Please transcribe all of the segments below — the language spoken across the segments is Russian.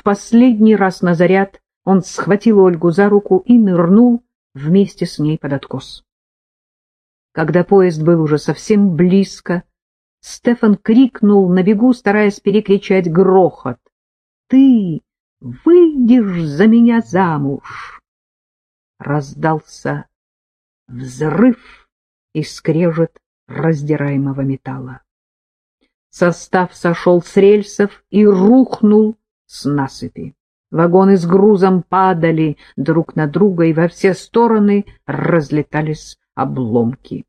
в последний раз на заряд, он схватил Ольгу за руку и нырнул вместе с ней под откос. Когда поезд был уже совсем близко, Стефан крикнул на бегу, стараясь перекричать грохот. «Ты выйдешь за меня замуж!» Раздался взрыв и скрежет раздираемого металла. Состав сошел с рельсов и рухнул с насыпи. Вагоны с грузом падали друг на друга, и во все стороны разлетались обломки.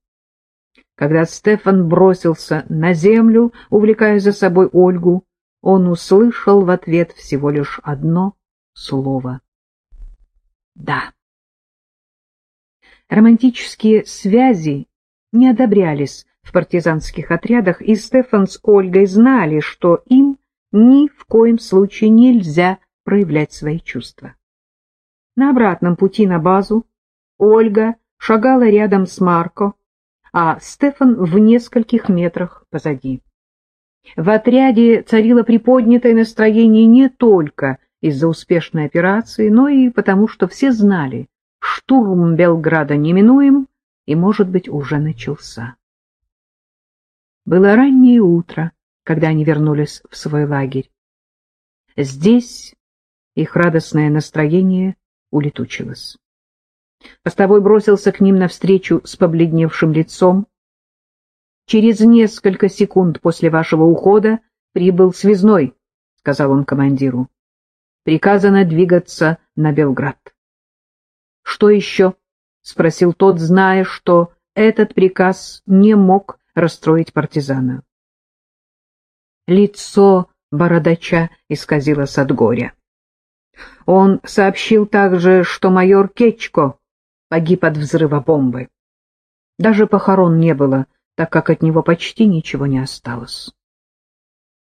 Когда Стефан бросился на землю, увлекая за собой Ольгу, он услышал в ответ всего лишь одно слово — «да». Романтические связи не одобрялись в партизанских отрядах, и Стефан с Ольгой знали, что им ни в коем случае нельзя проявлять свои чувства. На обратном пути на базу Ольга шагала рядом с Марко, а Стефан в нескольких метрах позади. В отряде царило приподнятое настроение не только из-за успешной операции, но и потому, что все знали, штурм Белграда неминуем и, может быть, уже начался. Было раннее утро, когда они вернулись в свой лагерь. Здесь их радостное настроение улетучилось. Постовой бросился к ним навстречу с побледневшим лицом. «Через несколько секунд после вашего ухода прибыл связной», — сказал он командиру. «Приказано двигаться на Белград». «Что еще?» — спросил тот, зная, что этот приказ не мог расстроить партизана. Лицо бородача исказилось от горя. Он сообщил также, что майор Кечко погиб от взрыва бомбы. Даже похорон не было, так как от него почти ничего не осталось.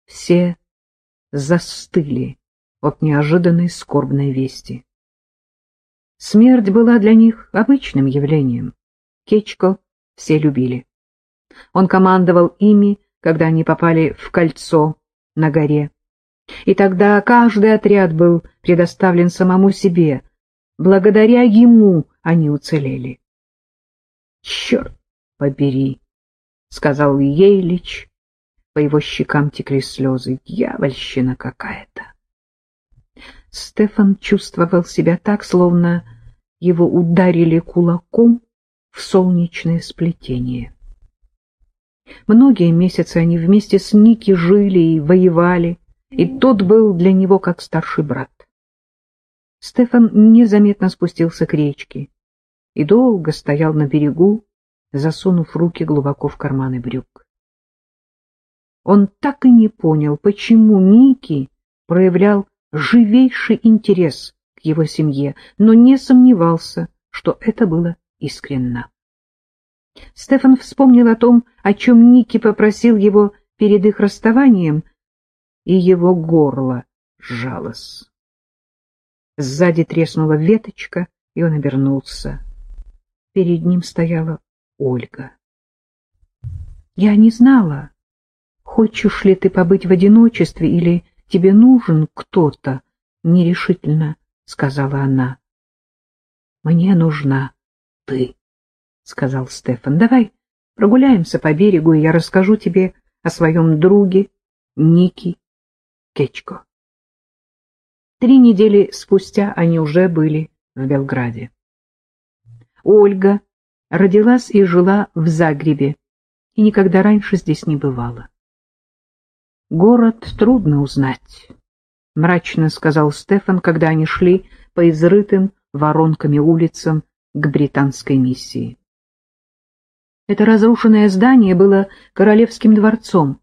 Все застыли от неожиданной скорбной вести. Смерть была для них обычным явлением. Кечко все любили. Он командовал ими, когда они попали в кольцо на горе. И тогда каждый отряд был предоставлен самому себе. Благодаря ему они уцелели. — Черт побери! — сказал Ейлич. По его щекам текли слезы. Дьявольщина какая-то! Стефан чувствовал себя так, словно его ударили кулаком в солнечное сплетение. Многие месяцы они вместе с Ники жили и воевали, и тот был для него как старший брат. Стефан незаметно спустился к речке и долго стоял на берегу, засунув руки глубоко в карманы брюк. Он так и не понял, почему Ники проявлял живейший интерес к его семье, но не сомневался, что это было искренно. Стефан вспомнил о том, о чем Ники попросил его перед их расставанием, и его горло сжалось. Сзади треснула веточка, и он обернулся. Перед ним стояла Ольга. «Я не знала, хочешь ли ты побыть в одиночестве или тебе нужен кто-то?» — нерешительно сказала она. «Мне нужна ты» сказал Стефан. — Давай прогуляемся по берегу, и я расскажу тебе о своем друге Ники Кечко. Три недели спустя они уже были в Белграде. Ольга родилась и жила в Загребе, и никогда раньше здесь не бывала. «Город трудно узнать», — мрачно сказал Стефан, когда они шли по изрытым воронками улицам к британской миссии. Это разрушенное здание было королевским дворцом.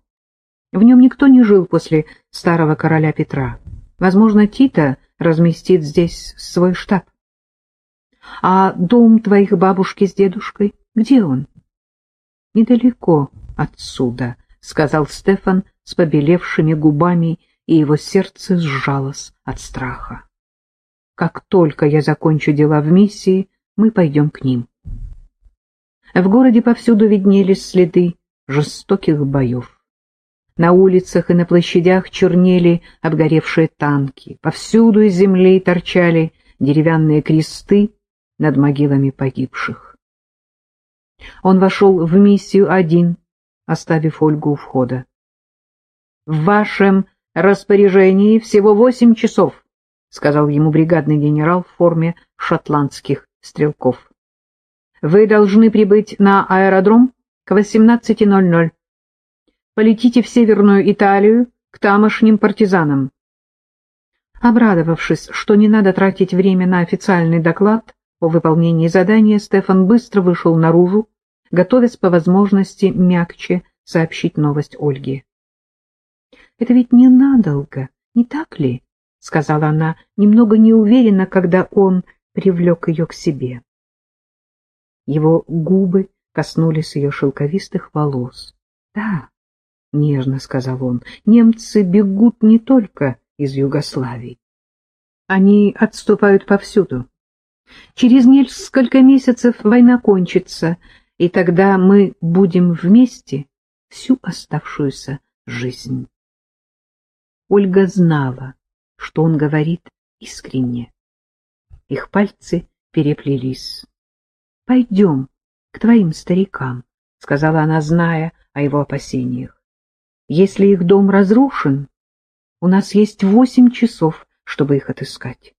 В нем никто не жил после старого короля Петра. Возможно, Тита разместит здесь свой штаб. А дом твоих бабушки с дедушкой, где он? Недалеко отсюда, — сказал Стефан с побелевшими губами, и его сердце сжалось от страха. Как только я закончу дела в миссии, мы пойдем к ним. В городе повсюду виднелись следы жестоких боев. На улицах и на площадях чернели обгоревшие танки. Повсюду из земли торчали деревянные кресты над могилами погибших. Он вошел в миссию один, оставив Ольгу у входа. — В вашем распоряжении всего восемь часов, — сказал ему бригадный генерал в форме шотландских стрелков. — Вы должны прибыть на аэродром к 18.00. Полетите в Северную Италию к тамошним партизанам. Обрадовавшись, что не надо тратить время на официальный доклад о выполнении задания, Стефан быстро вышел наружу, готовясь по возможности мягче сообщить новость Ольге. — Это ведь ненадолго, не так ли? — сказала она, немного неуверенно, когда он привлек ее к себе. Его губы коснулись ее шелковистых волос. — Да, — нежно сказал он, — немцы бегут не только из Югославии. Они отступают повсюду. Через несколько месяцев война кончится, и тогда мы будем вместе всю оставшуюся жизнь. Ольга знала, что он говорит искренне. Их пальцы переплелись. — Пойдем к твоим старикам, — сказала она, зная о его опасениях. — Если их дом разрушен, у нас есть восемь часов, чтобы их отыскать.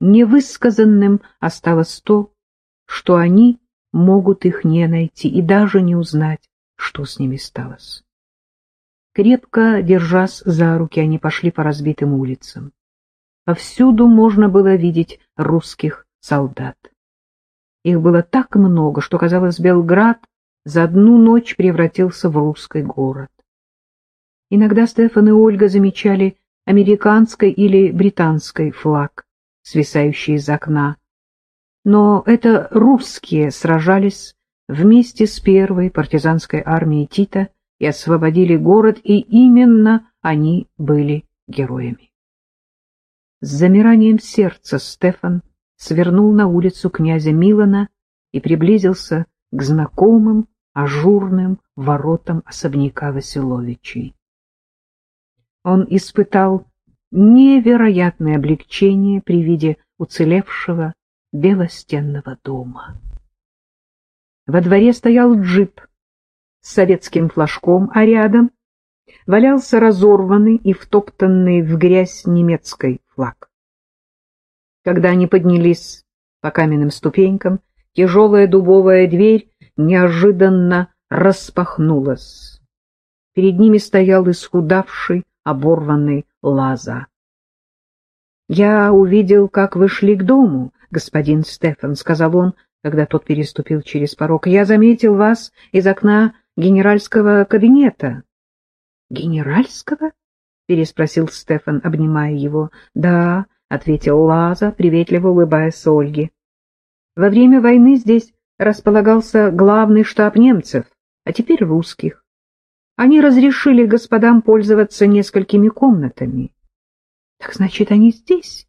Невысказанным осталось то, что они могут их не найти и даже не узнать, что с ними сталось. Крепко держась за руки, они пошли по разбитым улицам. Повсюду можно было видеть русских солдат. Их было так много, что, казалось, Белград за одну ночь превратился в русский город. Иногда Стефан и Ольга замечали американский или британский флаг, свисающий из окна. Но это русские сражались вместе с первой партизанской армией Тита и освободили город, и именно они были героями. С замиранием сердца Стефан свернул на улицу князя Милана и приблизился к знакомым ажурным воротам особняка Василовичей. Он испытал невероятное облегчение при виде уцелевшего белостенного дома. Во дворе стоял джип с советским флажком, а рядом валялся разорванный и втоптанный в грязь немецкий флаг. Когда они поднялись по каменным ступенькам, тяжелая дубовая дверь неожиданно распахнулась. Перед ними стоял исхудавший, оборванный Лаза. — Я увидел, как вы шли к дому, господин Стефан, — сказал он, когда тот переступил через порог. — Я заметил вас из окна генеральского кабинета. — Генеральского? — переспросил Стефан, обнимая его. — Да, — ответил Лаза, приветливо улыбаясь Ольге. — Во время войны здесь располагался главный штаб немцев, а теперь русских. Они разрешили господам пользоваться несколькими комнатами. — Так значит, они здесь?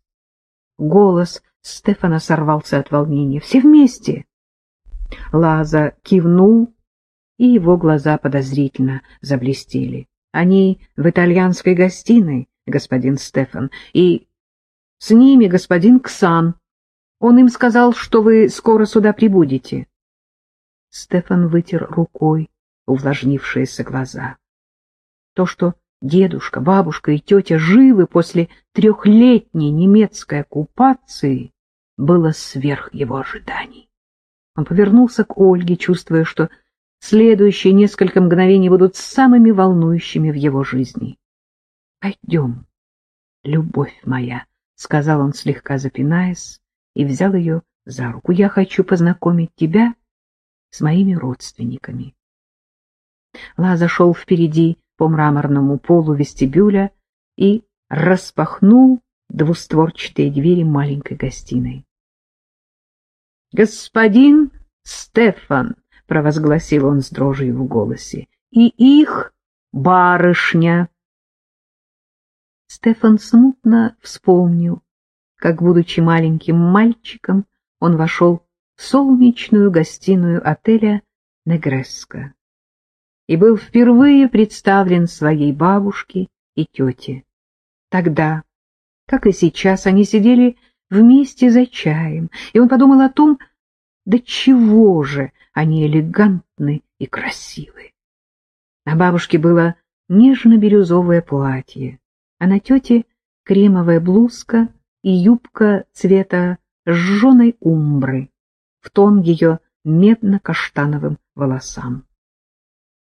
Голос Стефана сорвался от волнения. — Все вместе? Лаза кивнул, и его глаза подозрительно заблестели. — Они в итальянской гостиной, господин Стефан, и с ними господин Ксан. Он им сказал, что вы скоро сюда прибудете. Стефан вытер рукой увлажнившиеся глаза. То, что дедушка, бабушка и тетя живы после трехлетней немецкой оккупации, было сверх его ожиданий. Он повернулся к Ольге, чувствуя, что следующие несколько мгновений будут самыми волнующими в его жизни. — Пойдем, любовь моя, — сказал он, слегка запинаясь, и взял ее за руку. — Я хочу познакомить тебя с моими родственниками. Лаза шел впереди по мраморному полу вестибюля и распахнул двустворчатые двери маленькой гостиной. «Господин Стефан!» — провозгласил он с дрожью в голосе. «И их барышня!» Стефан смутно вспомнил, как, будучи маленьким мальчиком, он вошел в солнечную гостиную отеля «Негреско». и был впервые представлен своей бабушке и тете. Тогда, как и сейчас, они сидели вместе за чаем, и он подумал о том, да чего же они элегантны и красивы. На бабушке было нежно-бирюзовое платье, а на тете кремовая блузка и юбка цвета сжженной умбры в тон ее медно-каштановым волосам.